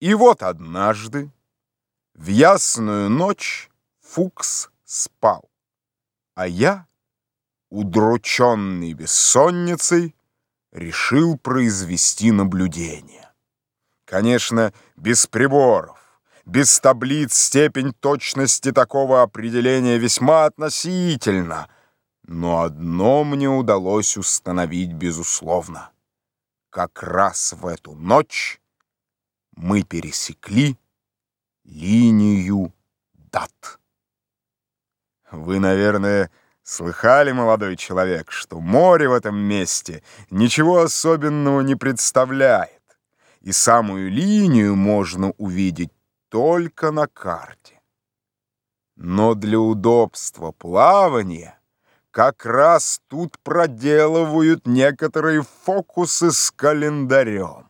И вот однажды, в ясную ночь, Фукс спал, а я, удрученный бессонницей, решил произвести наблюдение. Конечно, без приборов, без таблиц степень точности такого определения весьма относительна, но одно мне удалось установить безусловно. Как раз в эту ночь мы пересекли линию дат. Вы, наверное, слыхали, молодой человек, что море в этом месте ничего особенного не представляет, и самую линию можно увидеть только на карте. Но для удобства плавания как раз тут проделывают некоторые фокусы с календарем.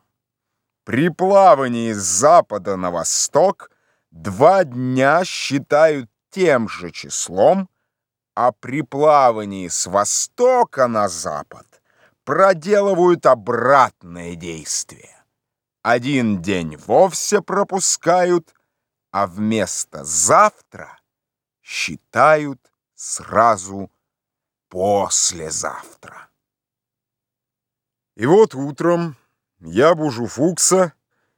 При плавании с запада на восток два дня считают тем же числом, а при плавании с востока на запад проделывают обратное действие. Один день вовсе пропускают, а вместо завтра считают сразу послезавтра. И вот утром я бужу Фукса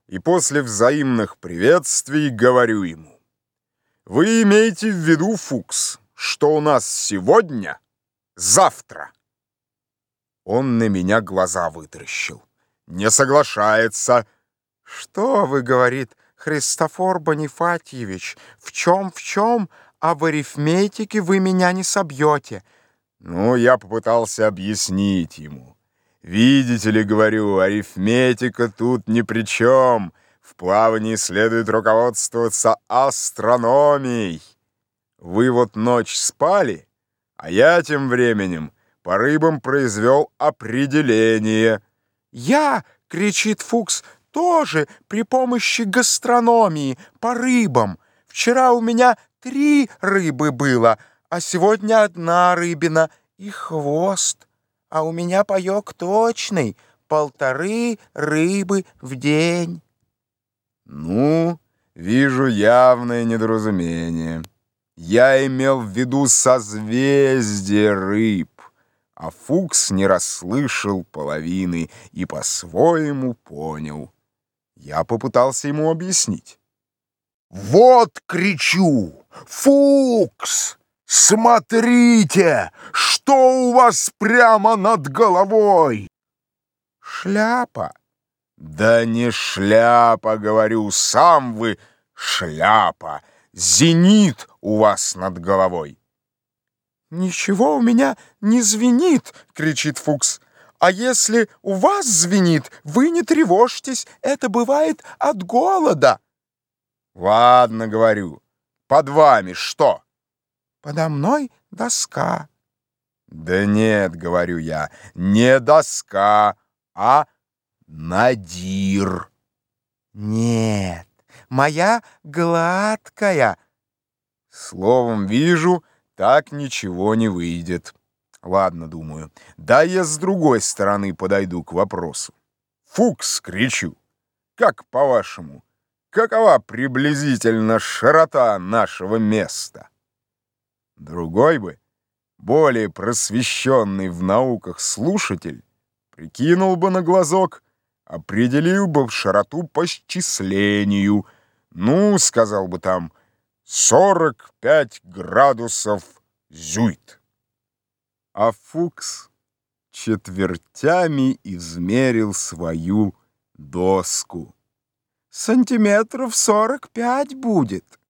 и после взаимных приветствий говорю ему. Вы имеете в виду, Фукс, что у нас сегодня, завтра? Он на меня глаза вытаращил. Не соглашается. Что вы, говорит, Христофор Бонифатьевич, в чем, в чем, а в арифметике вы меня не собьете. Ну, я попытался объяснить ему. Видите ли, говорю, арифметика тут ни при чем. В плавании следует руководствоваться астрономией. Вы вот ночь спали, а я тем временем по рыбам произвел определение. «Я!» — кричит Фукс. «Тоже при помощи гастрономии по рыбам. Вчера у меня три рыбы было, а сегодня одна рыбина и хвост» а у меня паёк точный, полторы рыбы в день. Ну, вижу явное недоразумение. Я имел в виду созвездие рыб, а Фукс не расслышал половины и по-своему понял. Я попытался ему объяснить. «Вот кричу! Фукс! Смотрите, что у вас прямо над головой? Шляпа. Да не шляпа, говорю, сам вы шляпа. Зенит у вас над головой. Ничего у меня не звенит, кричит Фукс. А если у вас звенит, вы не тревожьтесь, это бывает от голода. Ладно, говорю, под вами что? Подо мной доска. Да нет, говорю я, не доска, а надир. Нет, моя гладкая. Словом, вижу, так ничего не выйдет. Ладно, думаю, да я с другой стороны подойду к вопросу. Фукс, кричу. Как по-вашему, какова приблизительно широта нашего места? Другой бы, более просвещенный в науках слушатель, прикинул бы на глазок, определил бы широту по счислению. Ну, сказал бы там, 45 градусов зюит. А Фукс четвертями измерил свою доску. «Сантиметров сорок пять будет».